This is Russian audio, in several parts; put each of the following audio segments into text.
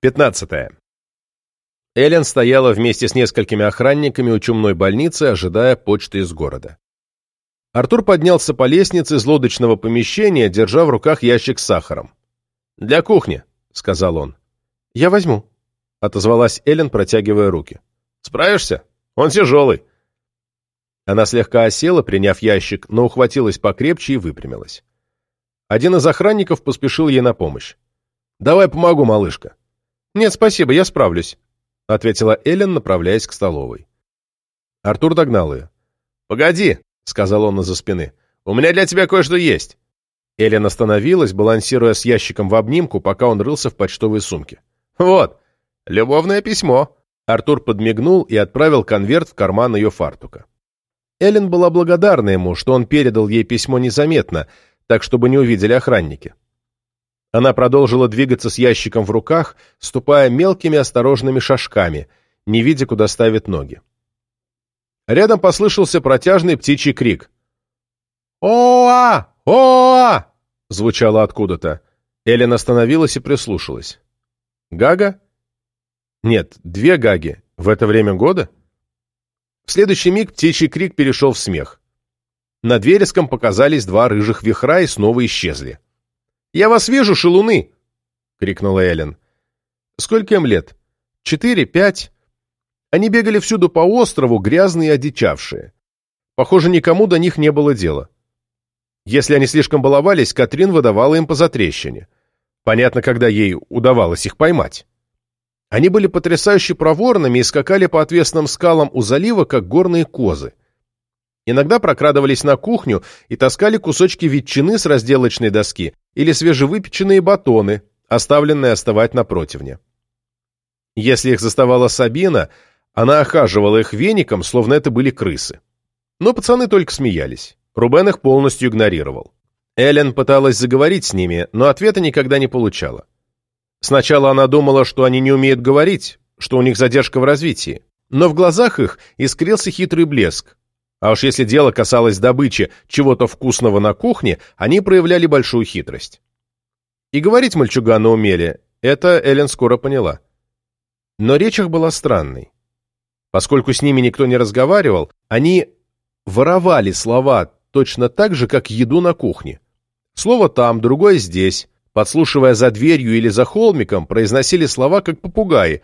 15. Эллен стояла вместе с несколькими охранниками у чумной больницы, ожидая почты из города. Артур поднялся по лестнице из лодочного помещения, держа в руках ящик с сахаром. «Для кухни», — сказал он. «Я возьму», — отозвалась Эллен, протягивая руки. «Справишься? Он тяжелый». Она слегка осела, приняв ящик, но ухватилась покрепче и выпрямилась. Один из охранников поспешил ей на помощь. «Давай помогу, малышка». «Нет, спасибо, я справлюсь», — ответила Эллен, направляясь к столовой. Артур догнал ее. «Погоди», — сказал он из-за спины. «У меня для тебя кое-что есть». Эллен остановилась, балансируя с ящиком в обнимку, пока он рылся в почтовой сумке. «Вот, любовное письмо». Артур подмигнул и отправил конверт в карман ее фартука. Эллен была благодарна ему, что он передал ей письмо незаметно, так чтобы не увидели охранники. Она продолжила двигаться с ящиком в руках, ступая мелкими осторожными шажками, не видя, куда ставит ноги. Рядом послышался протяжный птичий крик. «О-а! О-а!» звучало откуда-то. Эллен остановилась и прислушалась. «Гага?» «Нет, две Гаги. В это время года?» В следующий миг птичий крик перешел в смех. Над вереском показались два рыжих вихра и снова исчезли. «Я вас вижу, шелуны!» — крикнула Эллен. «Сколько им лет? Четыре, пять?» Они бегали всюду по острову, грязные и одичавшие. Похоже, никому до них не было дела. Если они слишком баловались, Катрин выдавала им по затрещине. Понятно, когда ей удавалось их поймать. Они были потрясающе проворными и скакали по отвесным скалам у залива, как горные козы. Иногда прокрадывались на кухню и таскали кусочки ветчины с разделочной доски или свежевыпеченные батоны, оставленные остывать на противне. Если их заставала Сабина, она охаживала их веником, словно это были крысы. Но пацаны только смеялись. Рубен их полностью игнорировал. Эллен пыталась заговорить с ними, но ответа никогда не получала. Сначала она думала, что они не умеют говорить, что у них задержка в развитии. Но в глазах их искрился хитрый блеск. А уж если дело касалось добычи чего-то вкусного на кухне, они проявляли большую хитрость. И говорить мальчуганы умели, это Эллен скоро поняла. Но речь их была странной. Поскольку с ними никто не разговаривал, они воровали слова точно так же, как еду на кухне. Слово там, другое здесь, подслушивая за дверью или за холмиком, произносили слова, как попугаи,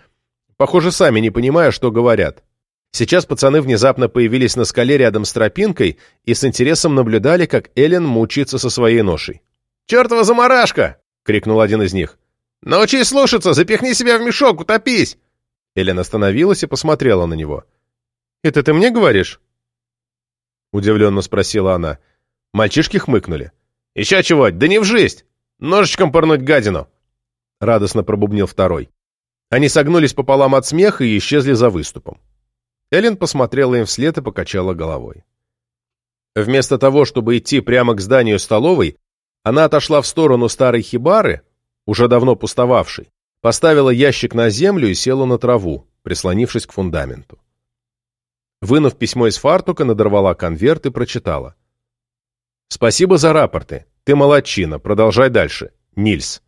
похоже, сами не понимая, что говорят. Сейчас пацаны внезапно появились на скале рядом с тропинкой и с интересом наблюдали, как Эллен мучится со своей ношей. «Чертова заморашка!» — крикнул один из них. «Научись слушаться! Запихни себя в мешок, утопись!» Эллен остановилась и посмотрела на него. «Это ты мне говоришь?» Удивленно спросила она. Мальчишки хмыкнули. «Еще чего? Да не в жизнь! Ножичком порнуть гадину!» Радостно пробубнил второй. Они согнулись пополам от смеха и исчезли за выступом. Эллен посмотрела им вслед и покачала головой. Вместо того, чтобы идти прямо к зданию столовой, она отошла в сторону старой хибары, уже давно пустовавшей, поставила ящик на землю и села на траву, прислонившись к фундаменту. Вынув письмо из фартука, надорвала конверт и прочитала. «Спасибо за рапорты. Ты молодчина. Продолжай дальше. Нильс».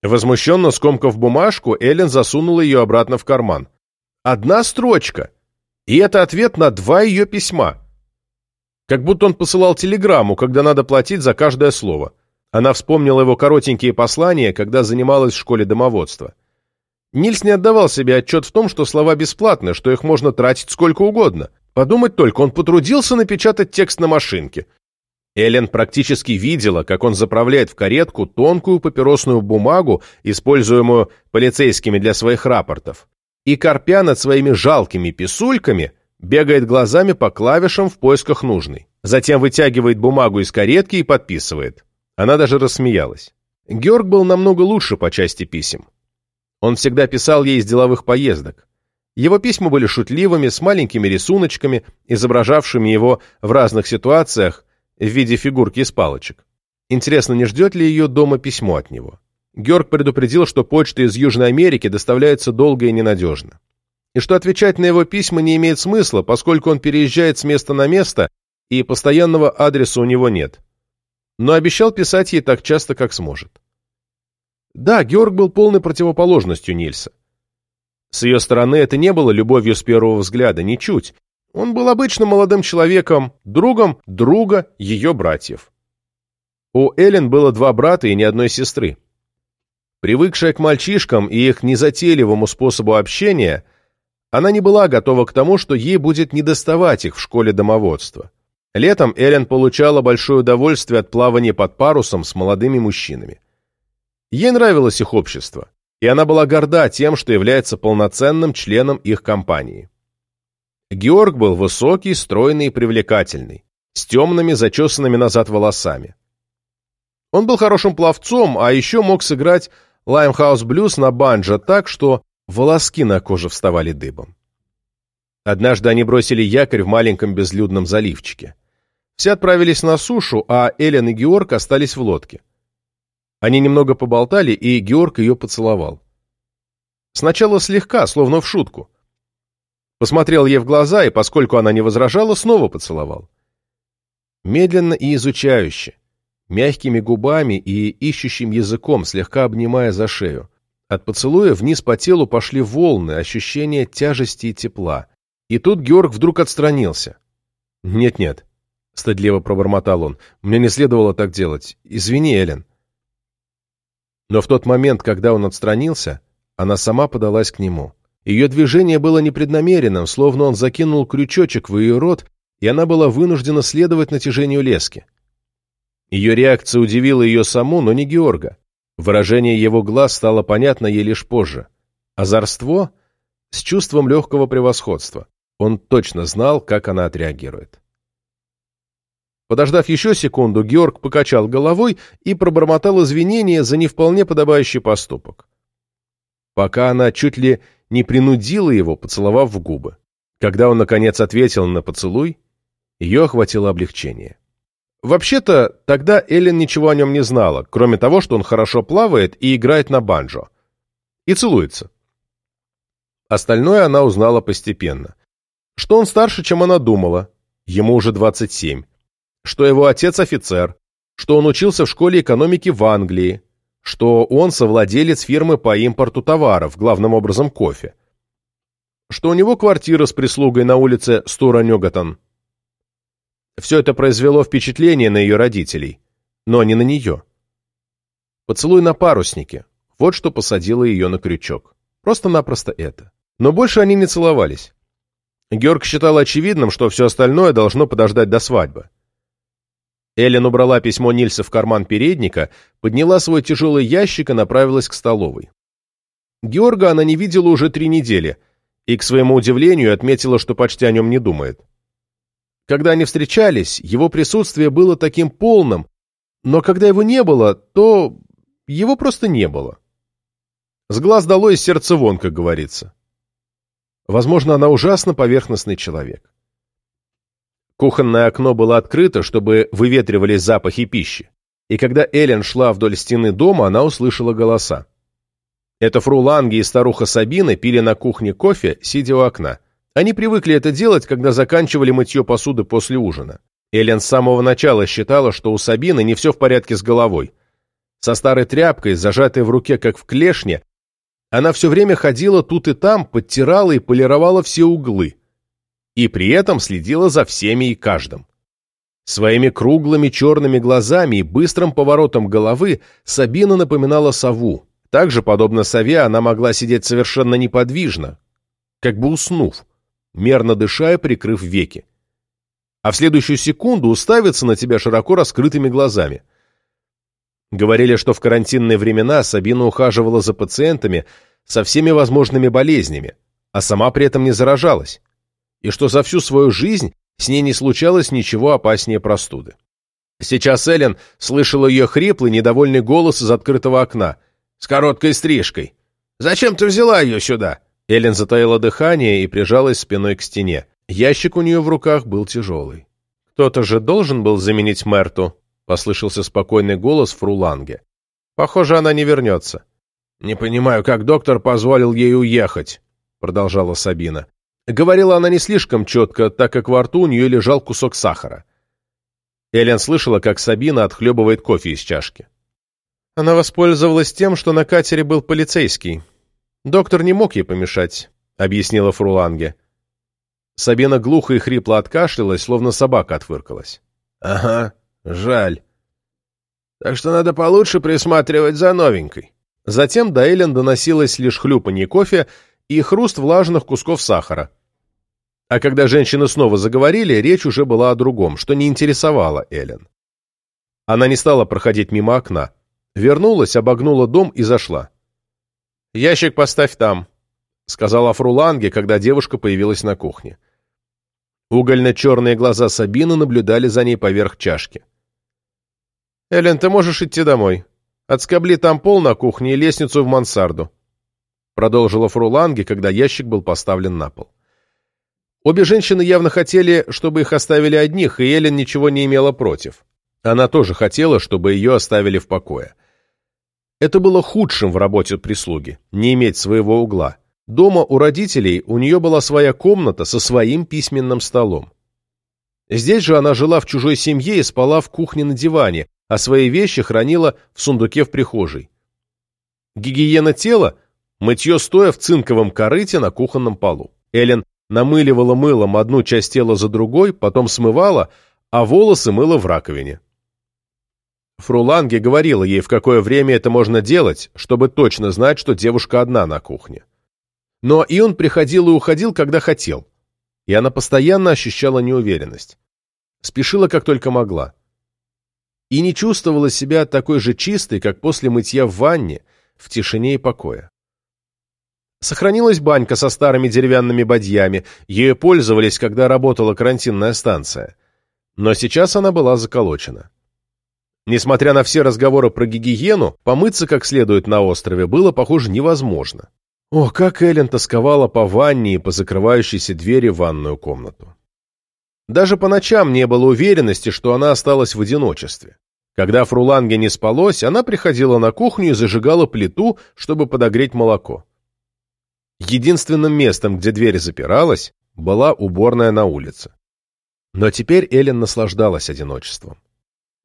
Возмущенно скомкав бумажку, Эллен засунула ее обратно в карман. «Одна строчка. И это ответ на два ее письма. Как будто он посылал телеграмму, когда надо платить за каждое слово. Она вспомнила его коротенькие послания, когда занималась в школе домоводства. Нильс не отдавал себе отчет в том, что слова бесплатны, что их можно тратить сколько угодно. Подумать только, он потрудился напечатать текст на машинке. Эллен практически видела, как он заправляет в каретку тонкую папиросную бумагу, используемую полицейскими для своих рапортов, и, корпя над своими жалкими писульками, бегает глазами по клавишам в поисках нужной. Затем вытягивает бумагу из каретки и подписывает. Она даже рассмеялась. Георг был намного лучше по части писем. Он всегда писал ей из деловых поездок. Его письма были шутливыми, с маленькими рисуночками, изображавшими его в разных ситуациях в виде фигурки из палочек. Интересно, не ждет ли ее дома письмо от него? Георг предупредил, что почта из Южной Америки доставляется долго и ненадежно. И что отвечать на его письма не имеет смысла, поскольку он переезжает с места на место, и постоянного адреса у него нет. Но обещал писать ей так часто, как сможет. Да, Георг был полной противоположностью Нильса. С ее стороны это не было любовью с первого взгляда, ничуть. Он был обычным молодым человеком, другом друга ее братьев. У Эллен было два брата и ни одной сестры. Привыкшая к мальчишкам и их незатейливому способу общения, она не была готова к тому, что ей будет недоставать их в школе домоводства. Летом Эллен получала большое удовольствие от плавания под парусом с молодыми мужчинами. Ей нравилось их общество, и она была горда тем, что является полноценным членом их компании. Георг был высокий, стройный и привлекательный, с темными, зачесанными назад волосами. Он был хорошим пловцом, а еще мог сыграть Limehouse Blues на банджо так, что волоски на коже вставали дыбом. Однажды они бросили якорь в маленьком безлюдном заливчике. Все отправились на сушу, а Эллен и Георг остались в лодке. Они немного поболтали, и Георг ее поцеловал. Сначала слегка, словно в шутку. Посмотрел ей в глаза, и, поскольку она не возражала, снова поцеловал. Медленно и изучающе, мягкими губами и ищущим языком, слегка обнимая за шею. От поцелуя вниз по телу пошли волны, ощущение тяжести и тепла. И тут Георг вдруг отстранился. «Нет-нет», — стыдливо пробормотал он, — «мне не следовало так делать. Извини, Эллен». Но в тот момент, когда он отстранился, она сама подалась к нему. Ее движение было непреднамеренным, словно он закинул крючочек в ее рот, и она была вынуждена следовать натяжению лески. Ее реакция удивила ее саму, но не Георга. Выражение его глаз стало понятно ей лишь позже. Озорство с чувством легкого превосходства. Он точно знал, как она отреагирует. Подождав еще секунду, Георг покачал головой и пробормотал извинения за не вполне подобающий поступок. Пока она чуть ли не принудила его, поцеловав в губы. Когда он, наконец, ответил на поцелуй, ее охватило облегчение. Вообще-то, тогда Эллен ничего о нем не знала, кроме того, что он хорошо плавает и играет на банджо. И целуется. Остальное она узнала постепенно. Что он старше, чем она думала, ему уже 27. Что его отец офицер. Что он учился в школе экономики в Англии что он совладелец фирмы по импорту товаров, главным образом кофе, что у него квартира с прислугой на улице Стура-Нёгатон. Все это произвело впечатление на ее родителей, но не на нее. Поцелуй на паруснике. Вот что посадило ее на крючок. Просто-напросто это. Но больше они не целовались. Георг считал очевидным, что все остальное должно подождать до свадьбы. Эллен убрала письмо Нильса в карман передника, подняла свой тяжелый ящик и направилась к столовой. Георга она не видела уже три недели и, к своему удивлению, отметила, что почти о нем не думает. Когда они встречались, его присутствие было таким полным, но когда его не было, то его просто не было. С глаз дало из сердца вон, как говорится. Возможно, она ужасно поверхностный человек. Кухонное окно было открыто, чтобы выветривались запахи пищи. И когда Эллен шла вдоль стены дома, она услышала голоса. Это фру Ланги и старуха Сабина пили на кухне кофе, сидя у окна. Они привыкли это делать, когда заканчивали мытье посуды после ужина. Эллен с самого начала считала, что у Сабины не все в порядке с головой. Со старой тряпкой, зажатой в руке, как в клешне, она все время ходила тут и там, подтирала и полировала все углы и при этом следила за всеми и каждым. Своими круглыми черными глазами и быстрым поворотом головы Сабина напоминала сову. Также, подобно сове, она могла сидеть совершенно неподвижно, как бы уснув, мерно дыша и прикрыв веки. А в следующую секунду уставиться на тебя широко раскрытыми глазами. Говорили, что в карантинные времена Сабина ухаживала за пациентами со всеми возможными болезнями, а сама при этом не заражалась и что за всю свою жизнь с ней не случалось ничего опаснее простуды. Сейчас Эллен слышала ее хриплый, недовольный голос из открытого окна. «С короткой стрижкой! Зачем ты взяла ее сюда?» Эллен затаила дыхание и прижалась спиной к стене. Ящик у нее в руках был тяжелый. «Кто-то же должен был заменить Мерту», — послышался спокойный голос Фруланге. «Похоже, она не вернется». «Не понимаю, как доктор позволил ей уехать», — продолжала Сабина. Говорила она не слишком четко, так как во рту у нее лежал кусок сахара. Эллен слышала, как Сабина отхлебывает кофе из чашки. Она воспользовалась тем, что на катере был полицейский. Доктор не мог ей помешать, — объяснила Фруланге. Сабина глухо и хрипло откашлялась, словно собака отвыркалась. — Ага, жаль. Так что надо получше присматривать за новенькой. Затем до Эллен доносилось лишь хлюпанье кофе и хруст влажных кусков сахара. А когда женщины снова заговорили, речь уже была о другом, что не интересовало Эллен. Она не стала проходить мимо окна. Вернулась, обогнула дом и зашла. «Ящик поставь там», — сказала Фруланге, когда девушка появилась на кухне. Угольно-черные глаза Сабины наблюдали за ней поверх чашки. «Эллен, ты можешь идти домой. Отскобли там пол на кухне и лестницу в мансарду», — продолжила Фруланге, когда ящик был поставлен на пол. Обе женщины явно хотели, чтобы их оставили одних, и Эллен ничего не имела против. Она тоже хотела, чтобы ее оставили в покое. Это было худшим в работе прислуги – не иметь своего угла. Дома у родителей у нее была своя комната со своим письменным столом. Здесь же она жила в чужой семье и спала в кухне на диване, а свои вещи хранила в сундуке в прихожей. Гигиена тела – мытье стоя в цинковом корыте на кухонном полу. Эллен намыливала мылом одну часть тела за другой, потом смывала, а волосы мыла в раковине. Фруланге говорила ей, в какое время это можно делать, чтобы точно знать, что девушка одна на кухне. Но и он приходил и уходил, когда хотел, и она постоянно ощущала неуверенность. Спешила, как только могла. И не чувствовала себя такой же чистой, как после мытья в ванне, в тишине и покое. Сохранилась банька со старыми деревянными бадьями, ею пользовались, когда работала карантинная станция. Но сейчас она была заколочена. Несмотря на все разговоры про гигиену, помыться как следует на острове было, похоже, невозможно. О, как Эллен тосковала по ванне и по закрывающейся двери в ванную комнату. Даже по ночам не было уверенности, что она осталась в одиночестве. Когда Фруланге не спалось, она приходила на кухню и зажигала плиту, чтобы подогреть молоко. Единственным местом, где дверь запиралась, была уборная на улице. Но теперь Эллен наслаждалась одиночеством.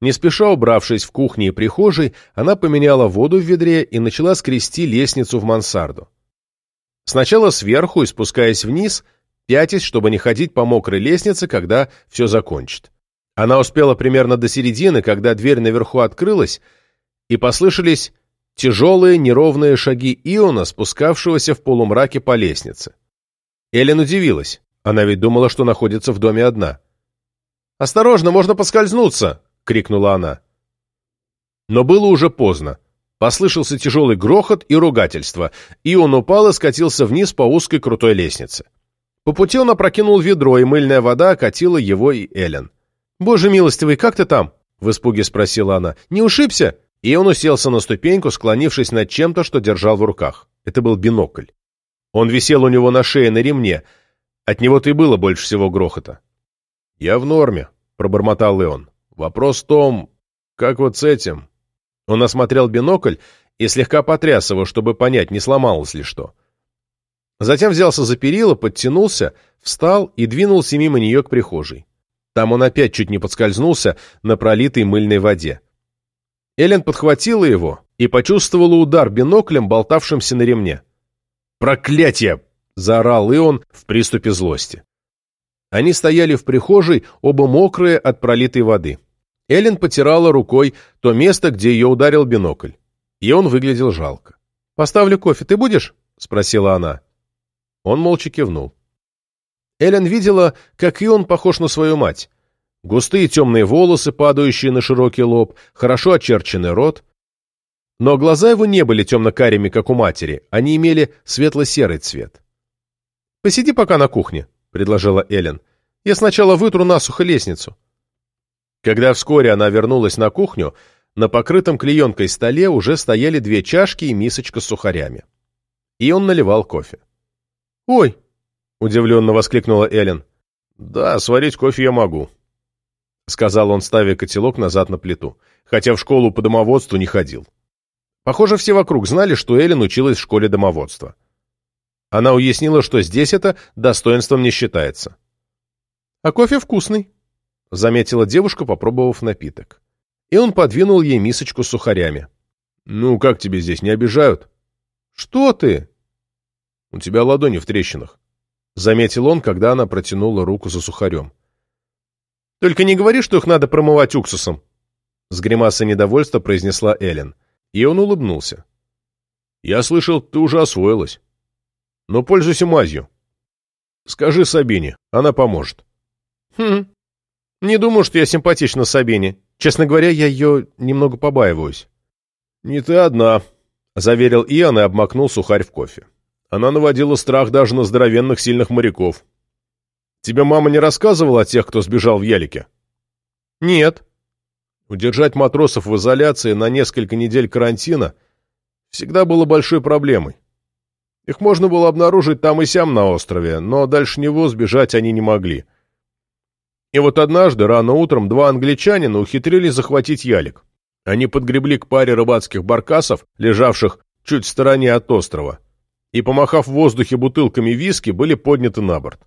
Не спеша убравшись в кухне и прихожей, она поменяла воду в ведре и начала скрести лестницу в мансарду. Сначала сверху и спускаясь вниз, пятясь, чтобы не ходить по мокрой лестнице, когда все закончит. Она успела примерно до середины, когда дверь наверху открылась, и послышались тяжелые неровные шаги Иона, спускавшегося в полумраке по лестнице. Эллен удивилась. Она ведь думала, что находится в доме одна. «Осторожно, можно поскользнуться!» — крикнула она. Но было уже поздно. Послышался тяжелый грохот и ругательство, и он упал и скатился вниз по узкой крутой лестнице. По пути он опрокинул ведро, и мыльная вода окатила его и Эллен. «Боже милостивый, как ты там?» — в испуге спросила она. «Не ушибся?» И он уселся на ступеньку, склонившись над чем-то, что держал в руках. Это был бинокль. Он висел у него на шее на ремне. От него-то и было больше всего грохота. «Я в норме», — пробормотал Леон. Вопрос в том, как вот с этим. Он осмотрел бинокль и слегка потряс его, чтобы понять, не сломалось ли что. Затем взялся за перила, подтянулся, встал и двинулся мимо нее к прихожей. Там он опять чуть не подскользнулся на пролитой мыльной воде. Эллен подхватила его и почувствовала удар биноклем, болтавшимся на ремне. «Проклятие!» — заорал Ион в приступе злости. Они стояли в прихожей, оба мокрые от пролитой воды. Эллен потирала рукой то место, где ее ударил бинокль. И он выглядел жалко. «Поставлю кофе, ты будешь?» — спросила она. Он молча кивнул. Эллен видела, как и он похож на свою мать. Густые темные волосы, падающие на широкий лоб, хорошо очерченный рот. Но глаза его не были темно-карими, как у матери, они имели светло-серый цвет. «Посиди пока на кухне», — предложила Эллен. «Я сначала вытру насухо лестницу». Когда вскоре она вернулась на кухню, на покрытом клеенкой столе уже стояли две чашки и мисочка с сухарями. И он наливал кофе. «Ой!» — удивленно воскликнула Эллен. «Да, сварить кофе я могу», — сказал он, ставя котелок назад на плиту, хотя в школу по домоводству не ходил. Похоже, все вокруг знали, что Эллен училась в школе домоводства. Она уяснила, что здесь это достоинством не считается. «А кофе вкусный», — заметила девушка, попробовав напиток. И он подвинул ей мисочку с сухарями. «Ну, как тебе здесь, не обижают?» «Что ты?» «У тебя ладони в трещинах», — заметил он, когда она протянула руку за сухарем. «Только не говори, что их надо промывать уксусом», — с гримасой недовольства произнесла Эллен. И он улыбнулся. «Я слышал, ты уже освоилась. Но пользуйся мазью. Скажи Сабине, она поможет». «Хм, не думаю, что я симпатична Сабине. Честно говоря, я ее немного побаиваюсь». «Не ты одна», — заверил Иоанн и обмакнул сухарь в кофе. Она наводила страх даже на здоровенных сильных моряков. «Тебе мама не рассказывала о тех, кто сбежал в Ялике?» «Нет». Удержать матросов в изоляции на несколько недель карантина всегда было большой проблемой. Их можно было обнаружить там и сям на острове, но дальше него сбежать они не могли. И вот однажды, рано утром, два англичанина ухитрились захватить ялик. Они подгребли к паре рыбацких баркасов, лежавших чуть в стороне от острова, и, помахав в воздухе бутылками виски, были подняты на борт.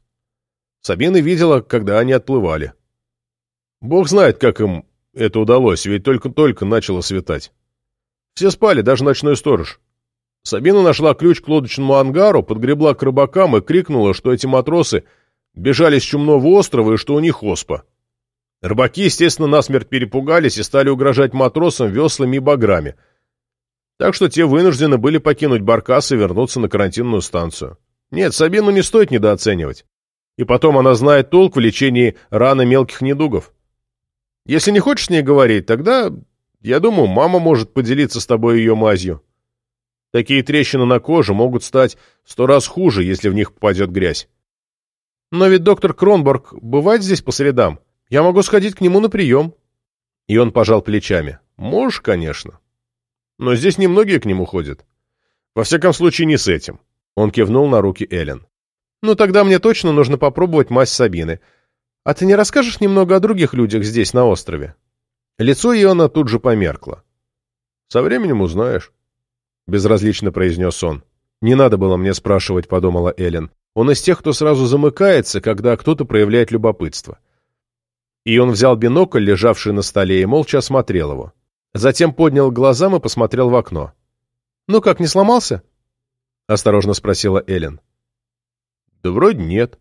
Сабина видела, когда они отплывали. Бог знает, как им это удалось, ведь только-только начало светать. Все спали, даже ночной сторож. Сабина нашла ключ к лодочному ангару, подгребла к рыбакам и крикнула, что эти матросы бежали с Чумного острова и что у них оспа. Рыбаки, естественно, насмерть перепугались и стали угрожать матросам веслами и баграми. Так что те вынуждены были покинуть баркас и вернуться на карантинную станцию. Нет, Сабину не стоит недооценивать. И потом она знает толк в лечении раны мелких недугов. Если не хочешь с ней говорить, тогда, я думаю, мама может поделиться с тобой ее мазью. Такие трещины на коже могут стать сто раз хуже, если в них попадет грязь. Но ведь доктор Кронборг бывает здесь по средам. Я могу сходить к нему на прием». И он пожал плечами. «Можешь, конечно. Но здесь немногие к нему ходят. Во всяком случае, не с этим». Он кивнул на руки Эллен. «Ну, тогда мне точно нужно попробовать мазь Сабины. А ты не расскажешь немного о других людях здесь, на острове?» Лицо Иона тут же померкло. «Со временем узнаешь», — безразлично произнес он. «Не надо было мне спрашивать», — подумала Эллен. «Он из тех, кто сразу замыкается, когда кто-то проявляет любопытство». И он взял бинокль, лежавший на столе, и молча осмотрел его. Затем поднял глазам и посмотрел в окно. «Ну как, не сломался?» — осторожно спросила Эллен. «Да вроде нет»,